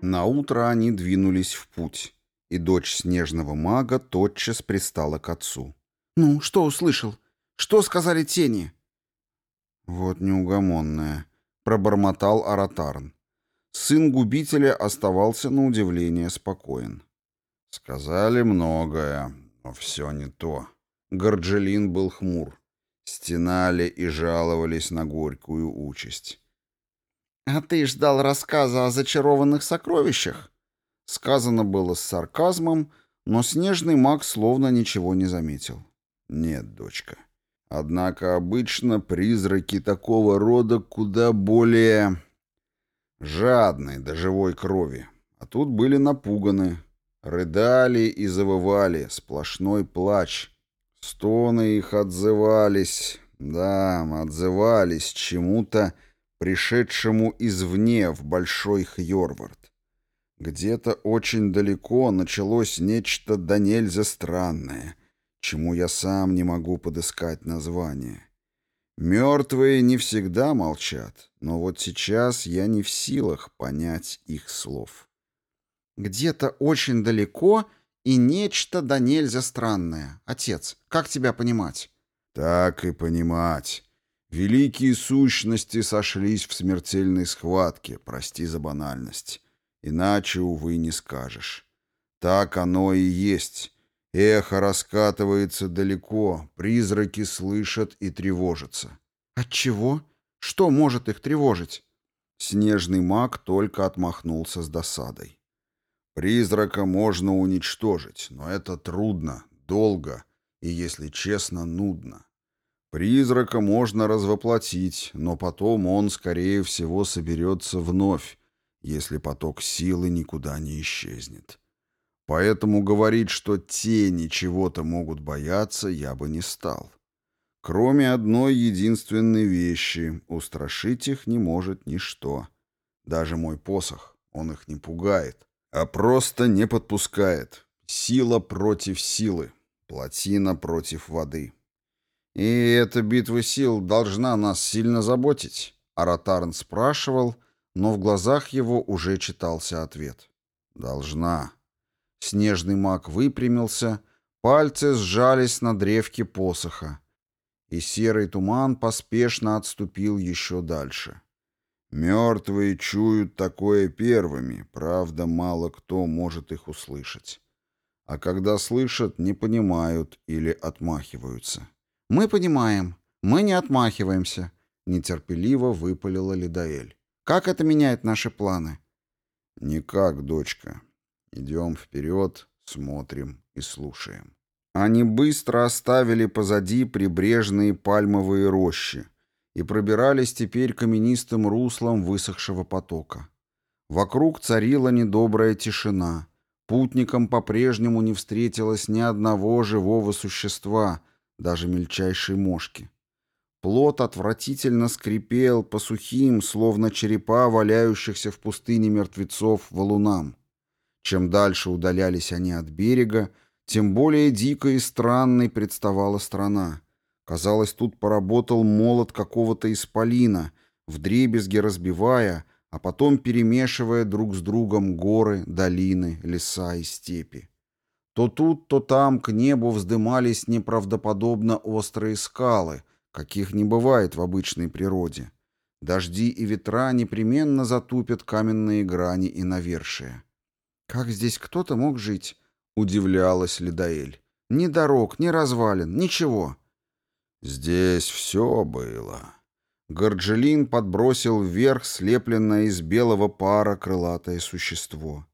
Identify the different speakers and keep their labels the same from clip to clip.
Speaker 1: На утро они двинулись в путь, и дочь снежного мага тотчас пристала к отцу.
Speaker 2: «Ну, что услышал? Что сказали тени?»
Speaker 1: «Вот неугомонная», — пробормотал Аратарн. Сын губителя оставался на удивление спокоен. «Сказали многое, но все не то». Горджелин был хмур стенали и жаловались на горькую участь.
Speaker 2: «А ты ждал рассказа о зачарованных сокровищах?»
Speaker 1: Сказано было с сарказмом, но снежный маг словно ничего не заметил. «Нет, дочка. Однако обычно призраки такого рода куда более жадны до живой крови, а тут были напуганы, рыдали и завывали, сплошной плач» Стоны их отзывались, да, отзывались чему-то, пришедшему извне в Большой Хьорвард. Где-то очень далеко началось нечто да нельзя странное, чему я сам не могу подыскать название. Мертвые не всегда молчат, но вот сейчас я не в силах понять их слов.
Speaker 2: Где-то очень далеко и нечто да нельзя странное. Отец, как тебя понимать?
Speaker 1: Так и понимать. Великие сущности сошлись в смертельной схватке, прости за банальность. Иначе, увы, не скажешь. Так оно и есть. Эхо раскатывается далеко, призраки слышат и тревожатся.
Speaker 2: От чего? Что может их тревожить?
Speaker 1: Снежный маг только отмахнулся с досадой. Призрака можно уничтожить, но это трудно, долго и, если честно, нудно. Призрака можно развоплотить, но потом он, скорее всего, соберется вновь, если поток силы никуда не исчезнет. Поэтому говорить, что тени чего-то могут бояться, я бы не стал. Кроме одной единственной вещи, устрашить их не может ничто. Даже мой посох, он их не пугает а просто не подпускает. Сила против силы, плотина против воды. И эта битва сил должна нас сильно заботить. Аратарн спрашивал, но в глазах его уже читался ответ. «Должна». Снежный маг выпрямился, пальцы сжались на древке посоха, и серый туман поспешно отступил еще дальше. Мертвые чуют такое первыми, правда, мало кто может их услышать. А когда слышат, не понимают или отмахиваются.
Speaker 2: «Мы понимаем. Мы не отмахиваемся», — нетерпеливо выпалила Лидаэль. «Как это меняет наши планы?»
Speaker 1: «Никак, дочка. Идем вперед, смотрим и слушаем». Они быстро оставили позади прибрежные пальмовые рощи, и пробирались теперь каменистым руслом высохшего потока. Вокруг царила недобрая тишина. Путникам по-прежнему не встретилось ни одного живого существа, даже мельчайшей мошки. Плот отвратительно скрипел по сухим, словно черепа валяющихся в пустыне мертвецов, валунам. Чем дальше удалялись они от берега, тем более дикой и странной представала страна. Казалось, тут поработал молот какого-то исполина, вдребезги разбивая, а потом перемешивая друг с другом горы, долины, леса и степи. То тут, то там к небу вздымались неправдоподобно острые скалы, каких не бывает в обычной природе. Дожди и ветра непременно затупят каменные грани и навершия.
Speaker 2: «Как здесь кто-то мог жить?» — удивлялась Лидаэль. «Ни дорог, ни развалин, ничего.
Speaker 1: Здесь все было. Горджелин подбросил вверх слепленное из белого пара крылатое существо.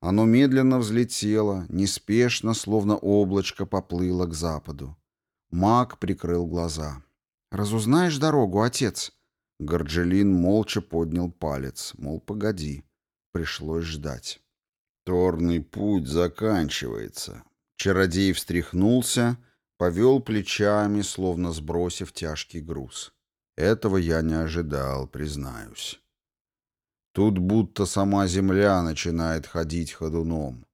Speaker 1: Оно медленно взлетело, неспешно, словно облачко, поплыло к западу. Маг прикрыл глаза.
Speaker 2: «Разузнаешь дорогу, отец?»
Speaker 1: Горджелин молча поднял палец, мол, погоди. Пришлось ждать. «Торный путь заканчивается». Чародей встряхнулся — Повел плечами, словно сбросив тяжкий груз. Этого я не ожидал, признаюсь. Тут будто сама земля начинает ходить ходуном.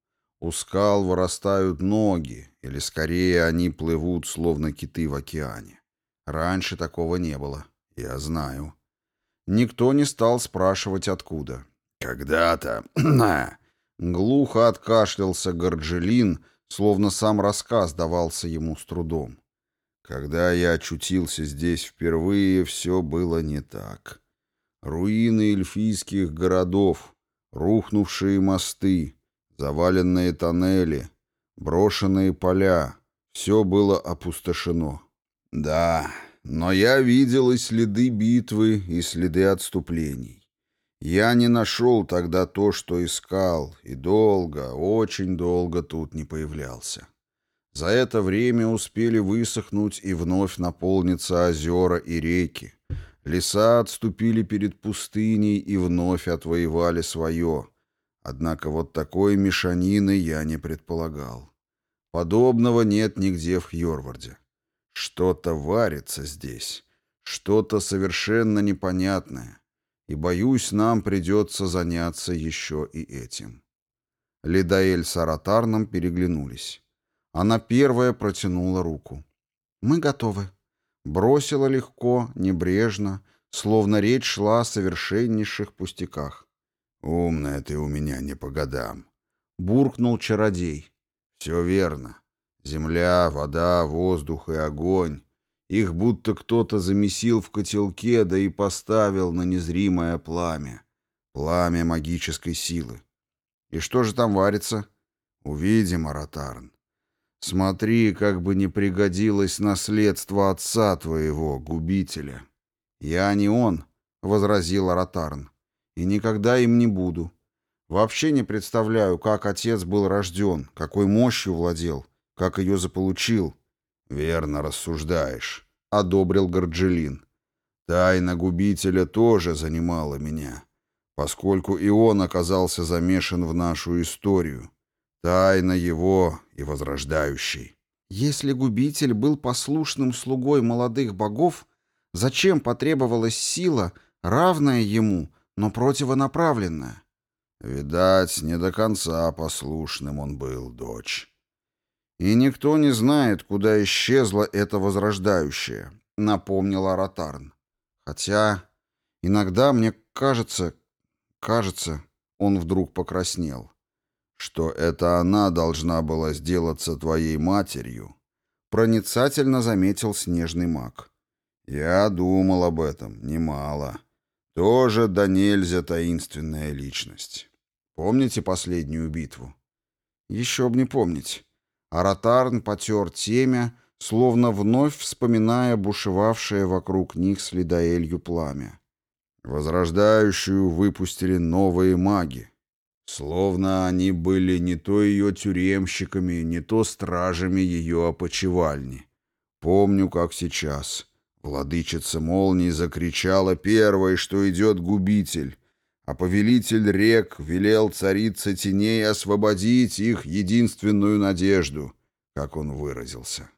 Speaker 1: У скал вырастают ноги, или скорее они плывут, словно киты в океане. Раньше такого не было, я знаю.
Speaker 2: Никто не стал спрашивать, откуда.
Speaker 1: «Когда-то...»
Speaker 2: Глухо откашлялся Горджелин, словно сам рассказ давался ему с трудом.
Speaker 1: Когда я очутился здесь впервые, все было не так. Руины эльфийских городов, рухнувшие мосты, заваленные тоннели, брошенные поля — все было опустошено. Да, но я видел и следы битвы, и следы отступлений. Я не нашел тогда то, что искал, и долго, очень долго тут не появлялся. За это время успели высохнуть и вновь наполниться озера и реки. Леса отступили перед пустыней и вновь отвоевали свое. Однако вот такой мешанины я не предполагал. Подобного нет нигде в Хьорварде. Что-то варится здесь, что-то совершенно непонятное и, боюсь, нам придется заняться еще и этим». Лидаэль с Аратарном переглянулись. Она первая протянула руку. «Мы готовы». Бросила легко, небрежно, словно речь шла о совершеннейших пустяках. «Умная ты у меня не по годам», —
Speaker 2: буркнул чародей.
Speaker 1: «Все верно. Земля, вода, воздух и огонь их будто кто-то замесил в котелке, да и поставил на незримое пламя. Пламя магической силы. И что же там варится? Увидим, Аратарн. Смотри, как бы не пригодилось наследство отца твоего, губителя.
Speaker 2: Я не он, — возразил Аратарн, — и никогда им не буду. Вообще не представляю, как отец был рожден, какой мощью владел, как ее заполучил.
Speaker 1: «Верно рассуждаешь», — одобрил Горджелин. «Тайна губителя тоже занимала меня, поскольку и он оказался замешан в нашу историю. Тайна его и возрождающей».
Speaker 2: «Если губитель был послушным слугой молодых богов, зачем потребовалась сила, равная ему, но противонаправленная?»
Speaker 1: «Видать, не до конца послушным он был, дочь».
Speaker 2: «И никто не знает, куда исчезло это возрождающее», — напомнила Ротарн. «Хотя иногда мне кажется... кажется...» — он вдруг покраснел.
Speaker 1: «Что это она должна была сделаться твоей матерью?» — проницательно заметил снежный маг. «Я думал об этом немало. Тоже да нельзя таинственная личность. Помните последнюю битву?»
Speaker 2: «Еще б не помнить». Аратарн потер темя, словно вновь вспоминая бушевавшее вокруг них следоэлью пламя.
Speaker 1: Возрождающую выпустили новые маги. Словно они были не то ее тюремщиками, не то стражами ее опочивальни. Помню, как сейчас. Владычица молнии закричала первой, что идет губитель а повелитель рек велел царице теней освободить их единственную надежду, как он выразился.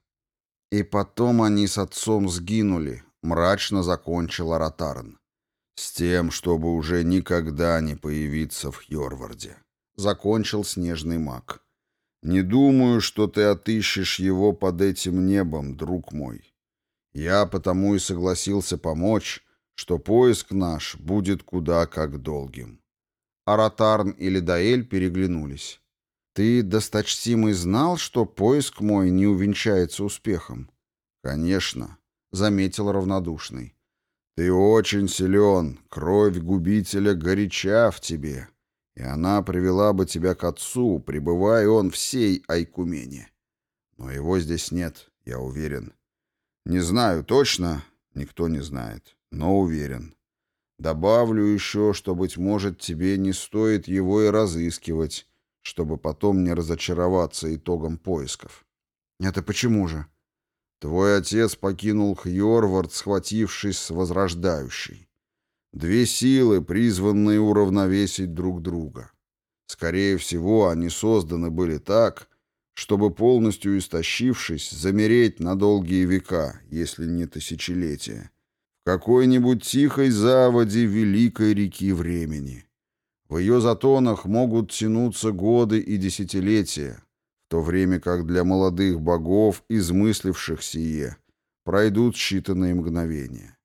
Speaker 2: И потом они с отцом сгинули, мрачно закончил Ротарн.
Speaker 1: С тем, чтобы уже никогда не появиться в Хьорварде. Закончил снежный маг. Не думаю, что ты отыщешь его под этим небом, друг мой. Я потому и согласился помочь, что поиск наш будет куда как долгим.
Speaker 2: Аратарн и Ледаэль переглянулись. «Ты, досточтимый, знал, что поиск мой не увенчается успехом?»
Speaker 1: «Конечно», — заметил равнодушный. «Ты очень силен, кровь губителя горяча в тебе, и она привела бы тебя к отцу, пребывая он всей Айкумене. Но его здесь нет, я уверен. Не знаю точно, никто не знает но уверен. Добавлю еще, что, быть может, тебе не стоит его и разыскивать, чтобы потом не разочароваться итогом поисков.
Speaker 2: Это почему же?
Speaker 1: Твой отец покинул Хьорвард, схватившись с возрождающей. Две силы, призванные уравновесить друг друга. Скорее всего, они созданы были так, чтобы, полностью истощившись, замереть на долгие века, если не тысячелетия, какой-нибудь тихой заводе великой реки времени. В ее затонах могут тянуться годы и десятилетия, в то время как для молодых богов, измысливших сие, пройдут считанные мгновения.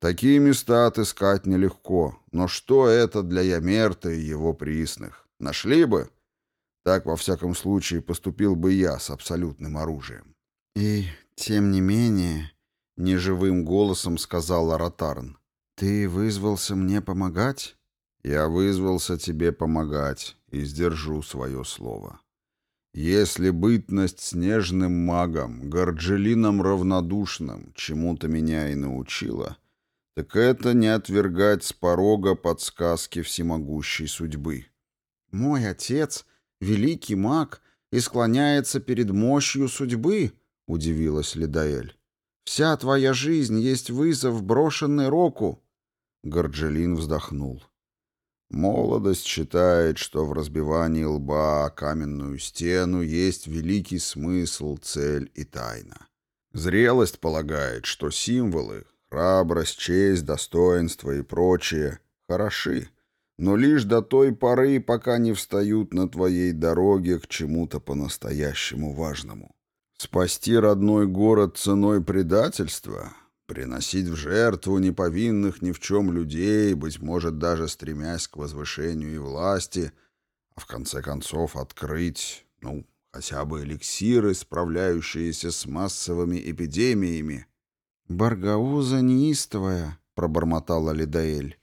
Speaker 1: Такие места отыскать нелегко, но что это для Ямерта и его приисных? Нашли бы? Так, во всяком случае, поступил бы я с абсолютным оружием.
Speaker 2: И, тем не менее, — неживым голосом сказал Аратарн. «Ты вызвался мне помогать?»
Speaker 1: «Я вызвался тебе помогать и сдержу свое слово. Если бытность снежным магом, горджелином равнодушным, чему-то меня и научила, так это не отвергать с порога подсказки всемогущей судьбы».
Speaker 2: «Мой отец, великий маг, и склоняется перед мощью судьбы», — удивилась Лидаэль. Вся твоя жизнь есть вызов, брошенный Року.
Speaker 1: Горджелин вздохнул. Молодость считает, что в разбивании лба о каменную стену есть великий смысл, цель и тайна. Зрелость полагает, что символы — храбрость, честь, достоинство и прочее — хороши, но лишь до той поры, пока не встают на твоей дороге к чему-то по-настоящему важному. Спасти родной город ценой предательства? Приносить в жертву неповинных ни в чем людей, быть может, даже стремясь к возвышению и власти, а в конце концов открыть, ну, хотя бы эликсиры, справляющиеся с массовыми эпидемиями?
Speaker 2: «Баргауза неистовая», — пробормотала Лидаэль.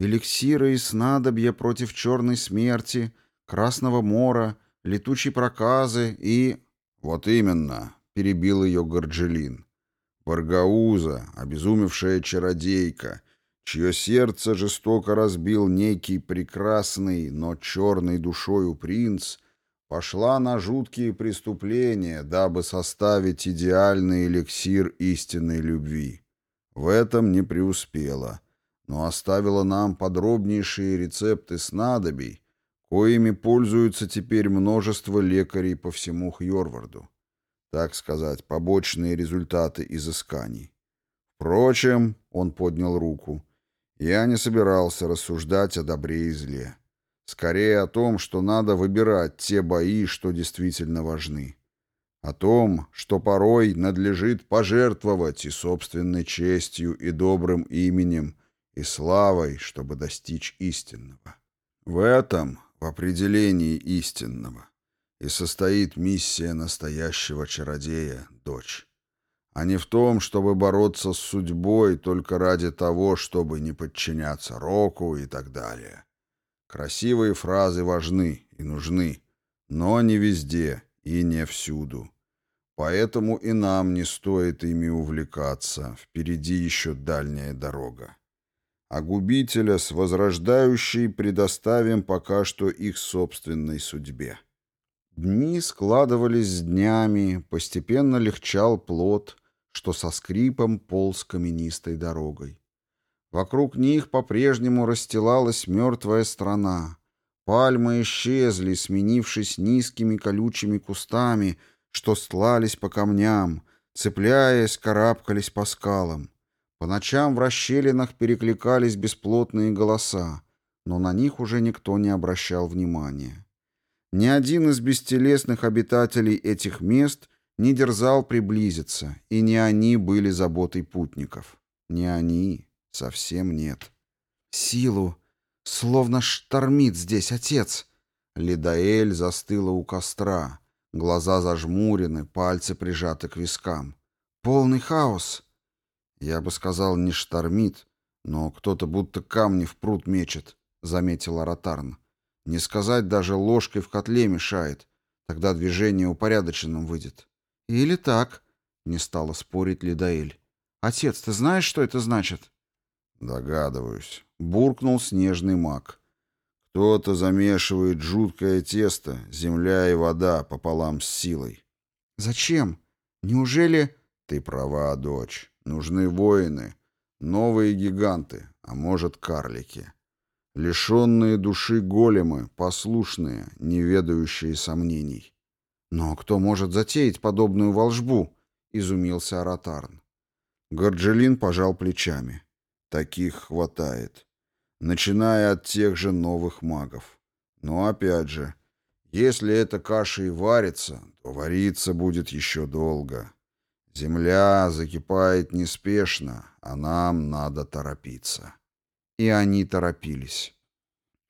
Speaker 2: «Эликсиры и снадобья против черной смерти, красного мора, летучей проказы и...»
Speaker 1: «Вот именно», — перебил ее Горджелин. «Баргауза, обезумевшая чародейка, чье сердце жестоко разбил некий прекрасный, но черной душою принц, пошла на жуткие преступления, дабы составить идеальный эликсир истинной любви. В этом не преуспела, но оставила нам подробнейшие рецепты снадобий, коими пользуются теперь множество лекарей по всему Хьорварду. Так сказать, побочные результаты изысканий. Впрочем, он поднял руку, я не собирался рассуждать о добре и зле. Скорее о том, что надо выбирать те бои, что действительно важны. О том, что порой надлежит пожертвовать и собственной честью, и добрым именем, и славой, чтобы достичь истинного. В этом в определении истинного, и состоит миссия настоящего чародея, дочь, а не в том, чтобы бороться с судьбой только ради того, чтобы не подчиняться року и так далее. Красивые фразы важны и нужны, но не везде и не всюду. Поэтому и нам не стоит ими увлекаться, впереди еще дальняя дорога а губителя с возрождающей предоставим пока что их собственной судьбе. Дни складывались с днями, постепенно легчал плод, что со скрипом полз каменистой дорогой. Вокруг них по-прежнему расстилалась мертвая страна. Пальмы исчезли, сменившись низкими колючими кустами, что стлались по камням, цепляясь, карабкались по скалам. По ночам в расщелинах перекликались бесплотные голоса, но на них уже никто не обращал внимания. Ни один из бестелесных обитателей этих мест не дерзал приблизиться, и не они были заботой путников. Не они, совсем нет. «Силу! Словно штормит здесь отец!» Лидаэль застыла у костра, глаза зажмурены, пальцы прижаты к вискам. «Полный хаос!» «Я бы сказал, не штормит, но кто-то будто камни в пруд мечет», — заметила Ротарн. «Не сказать, даже ложкой в котле мешает. Тогда движение упорядоченным выйдет». «Или так», — не стала спорить Лидаэль. «Отец, ты знаешь, что это значит?» «Догадываюсь», — буркнул снежный маг. «Кто-то замешивает жуткое тесто, земля и вода пополам с силой». «Зачем? Неужели...» «Ты права, дочь. Нужны воины, новые гиганты, а может, карлики. Лишенные души големы, послушные, не ведающие сомнений. «Но кто может затеять подобную волжбу?» — изумился Аратарн. Горджелин пожал плечами. «Таких хватает. Начиная от тех же новых магов. Но опять же, если эта каша и варится, то вариться будет еще долго. Земля закипает неспешно, а нам надо торопиться.
Speaker 2: И они торопились.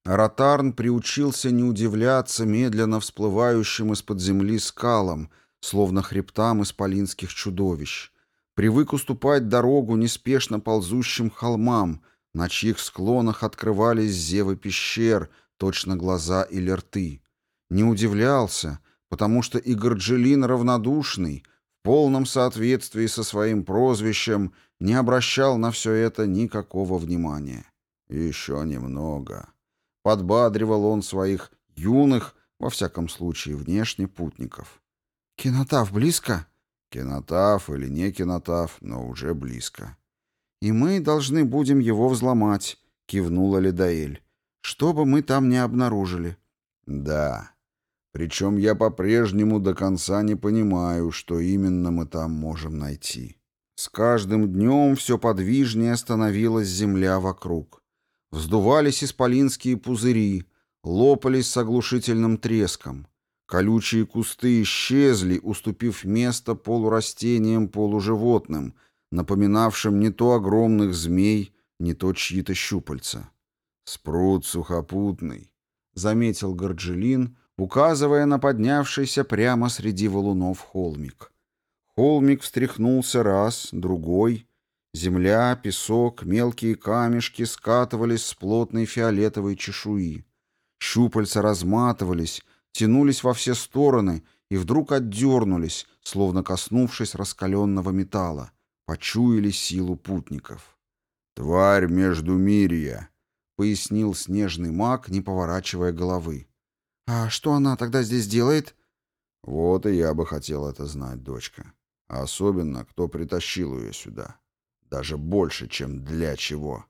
Speaker 2: Ротарн приучился не удивляться медленно всплывающим из-под земли скалам, словно хребтам исполинских чудовищ. Привык уступать дорогу неспешно ползущим холмам, на чьих склонах открывались зевы пещер, точно глаза или рты. Не удивлялся, потому что и Горджелин равнодушный — полном соответствии со своим прозвищем, не обращал на все это никакого внимания.
Speaker 1: «Еще немного».
Speaker 2: Подбадривал он своих юных, во всяком случае, внешне путников. «Кинотав близко?»
Speaker 1: «Кинотав или не кинотав, но уже близко».
Speaker 2: «И мы должны будем его взломать», — кивнула Ледаэль. «Что бы мы там не обнаружили».
Speaker 1: «Да», причем я по-прежнему до конца не понимаю, что именно мы там можем найти.
Speaker 2: С каждым днем все подвижнее становилась земля вокруг. Вздувались исполинские пузыри, лопались с оглушительным треском. Колючие кусты исчезли, уступив место полурастениям-полуживотным, напоминавшим не то огромных змей, не то чьи-то щупальца.
Speaker 1: «Спрут сухопутный», —
Speaker 2: заметил Горджелин, — указывая на поднявшийся прямо среди валунов холмик. Холмик встряхнулся раз, другой. Земля, песок, мелкие камешки скатывались с плотной фиолетовой чешуи. Щупальца разматывались, тянулись во все стороны и вдруг отдернулись, словно коснувшись раскаленного металла. Почуяли силу путников.
Speaker 1: «Тварь между мирья», —
Speaker 2: пояснил снежный маг, не поворачивая головы. «А что она тогда здесь делает?»
Speaker 1: «Вот и я бы хотел это знать, дочка. Особенно, кто притащил ее сюда. Даже больше, чем для чего.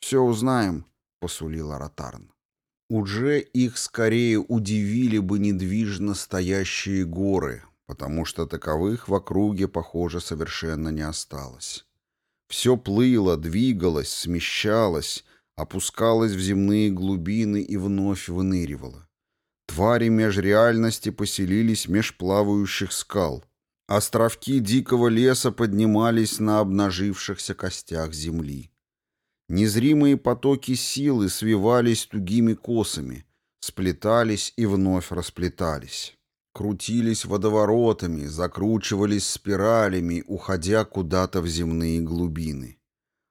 Speaker 2: Все узнаем», — посулила Аратарн. Уже их скорее удивили бы недвижно стоящие горы, потому что таковых в округе, похоже, совершенно не осталось. Все плыло, двигалось, смещалось, опускалось в земные глубины и вновь выныривало. Твари межреальности поселились меж плавающих скал. Островки дикого леса поднимались на обнажившихся костях земли. Незримые потоки силы свивались тугими косами, сплетались и вновь расплетались. Крутились водоворотами, закручивались спиралями, уходя куда-то в земные глубины.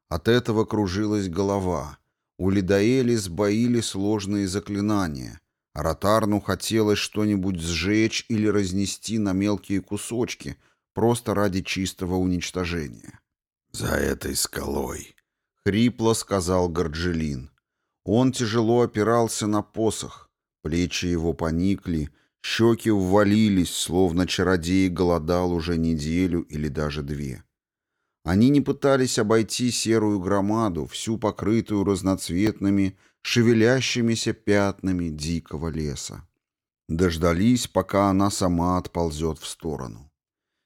Speaker 2: От этого кружилась голова. У Лидаэли сбоили сложные заклинания — Ротарну хотелось что-нибудь сжечь или разнести на мелкие кусочки, просто ради чистого уничтожения.
Speaker 1: «За этой скалой», —
Speaker 2: хрипло сказал Горджелин. Он тяжело опирался на посох, плечи его поникли, щеки ввалились, словно чародей голодал уже неделю или даже две. Они не пытались обойти серую громаду, всю покрытую разноцветными, шевелящимися пятнами дикого леса. Дождались, пока она сама отползет в сторону.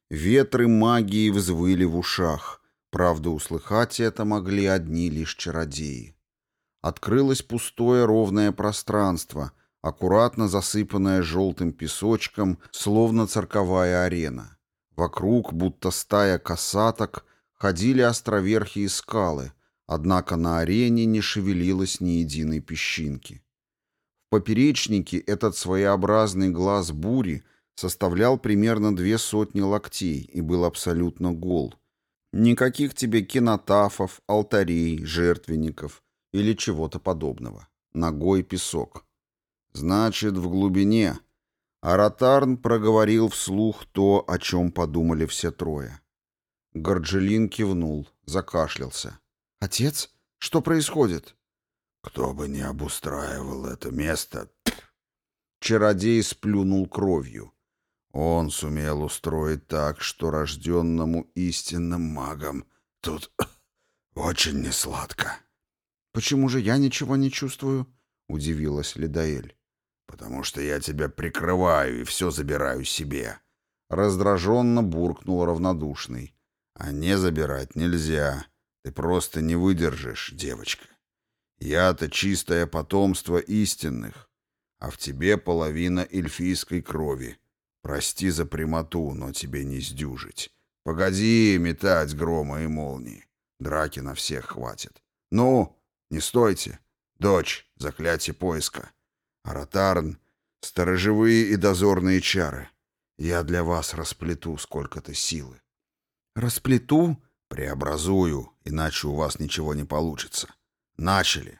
Speaker 2: Ветры магии взвыли в ушах, правда, услыхать это могли одни лишь чародеи. Открылось пустое ровное пространство, аккуратно засыпанное желтым песочком, словно цирковая арена. Вокруг, будто стая косаток, ходили островерхие скалы — Однако на арене не шевелилось ни единой песчинки. В поперечнике этот своеобразный глаз бури составлял примерно две сотни локтей и был абсолютно гол. Никаких тебе кинотафов, алтарей, жертвенников или чего-то подобного. Ногой песок. Значит, в глубине. Аратарн проговорил вслух то, о чем подумали все трое. Горджелин кивнул, закашлялся. «Отец? Что происходит?»
Speaker 1: «Кто бы ни обустраивал это место...»
Speaker 2: Чародей сплюнул кровью.
Speaker 1: Он сумел устроить так, что рожденному истинным магом тут очень несладко.
Speaker 2: «Почему же я ничего не чувствую?» — удивилась Лидаэль.
Speaker 1: «Потому что я тебя прикрываю и все забираю себе», —
Speaker 2: раздраженно буркнул равнодушный.
Speaker 1: «А не забирать нельзя. Ты просто не выдержишь, девочка. Я-то чистое потомство истинных, а в тебе половина эльфийской крови. Прости за прямоту, но тебе не сдюжить. Погоди метать грома и молнии. Драки на всех хватит. Ну, не стойте. Дочь, заклятие поиска. Аратарн, сторожевые и дозорные чары. Я для вас расплету сколько-то силы.
Speaker 2: Расплету?
Speaker 1: «Преобразую, иначе у вас ничего не получится. Начали!»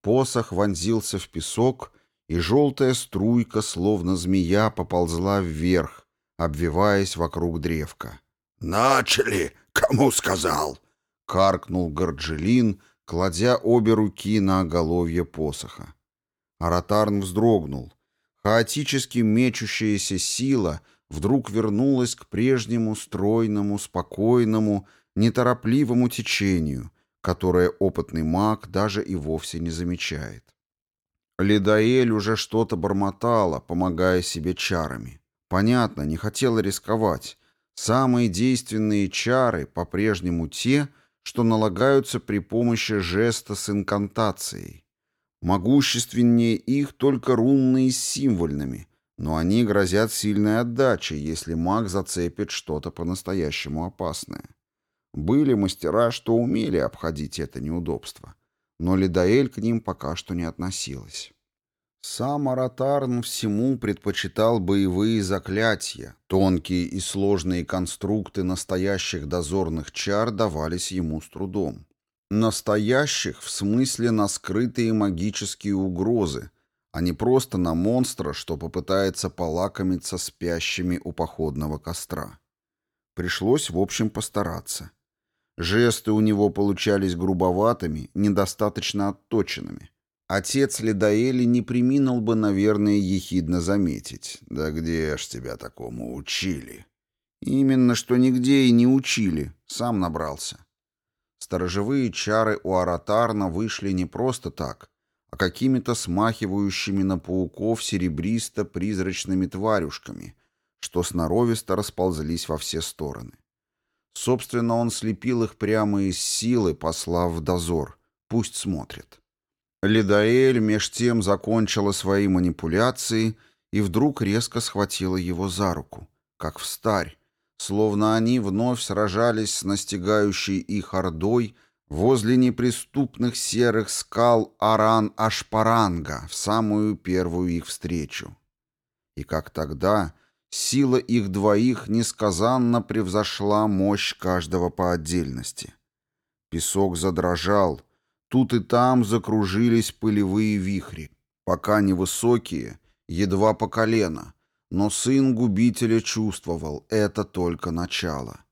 Speaker 2: Посох вонзился в песок, и желтая струйка, словно змея, поползла вверх, обвиваясь вокруг древка.
Speaker 1: «Начали! Кому сказал?»
Speaker 2: — каркнул Горджелин, кладя обе руки на оголовье посоха. Аратарн вздрогнул. Хаотически мечущаяся сила вдруг вернулась к прежнему стройному, спокойному, неторопливому течению, которое опытный маг даже и вовсе не замечает. Лидаэль уже что-то бормотала, помогая себе чарами. Понятно, не хотела рисковать. Самые действенные чары по-прежнему те, что налагаются при помощи жеста с инкантацией. Могущественнее их только рунные с символьными, но они грозят сильной отдачей, если маг зацепит что-то по-настоящему опасное. Были мастера, что умели обходить это неудобство, но Лидаэль к ним пока что не относилась. Сам Аратарн всему предпочитал боевые заклятия. Тонкие и сложные конструкты настоящих дозорных чар давались ему с трудом. Настоящих в смысле на скрытые магические угрозы, а не просто на монстра, что попытается полакомиться спящими у походного костра. Пришлось, в общем, постараться. Жесты у него получались грубоватыми, недостаточно отточенными. Отец Ледоэли не приминул бы, наверное, ехидно заметить. «Да где ж тебя такому учили?» «Именно, что нигде и не учили. Сам набрался». Сторожевые чары у Аратарна вышли не просто так, а какими-то смахивающими на пауков серебристо-призрачными тварюшками, что сноровисто расползлись во все стороны. Собственно, он слепил их прямо из силы, послав в дозор. Пусть смотрит. Лидаэль меж тем закончила свои манипуляции и вдруг резко схватила его за руку, как в старь, словно они вновь сражались с настигающей их ордой возле неприступных серых скал Аран-Ашпаранга в самую первую их встречу. И как тогда Сила их двоих несказанно превзошла мощь каждого по отдельности. Песок задрожал, тут и там закружились пылевые вихри, пока невысокие, едва по колено, но сын губителя чувствовал, это только начало.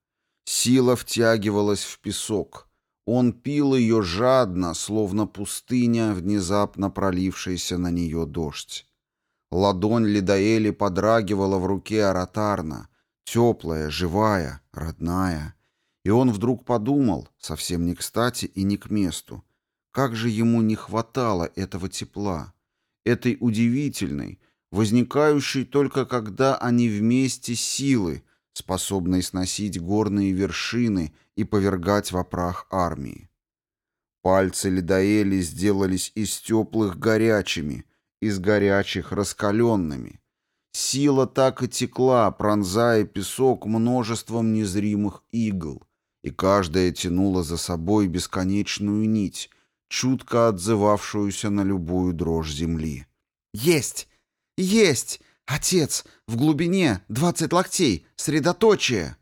Speaker 2: Сила втягивалась в песок. Он пил ее жадно, словно пустыня, внезапно пролившаяся на нее дождь. Ладонь Лидаэли подрагивала в руке Аратарна, теплая, живая, родная. И он вдруг подумал, совсем не кстати и не к месту, как же ему не хватало этого тепла, этой удивительной, возникающей только когда они вместе силы, способной сносить горные вершины и повергать в опрах армии. Пальцы Лидаэли сделались из теплых горячими, из горячих раскаленными. Сила так и текла, пронзая песок множеством незримых игл, и каждая тянула за собой бесконечную нить, чутко отзывавшуюся на любую дрожь земли. «Есть! Есть! Отец! В глубине! Двадцать локтей! Средоточие!»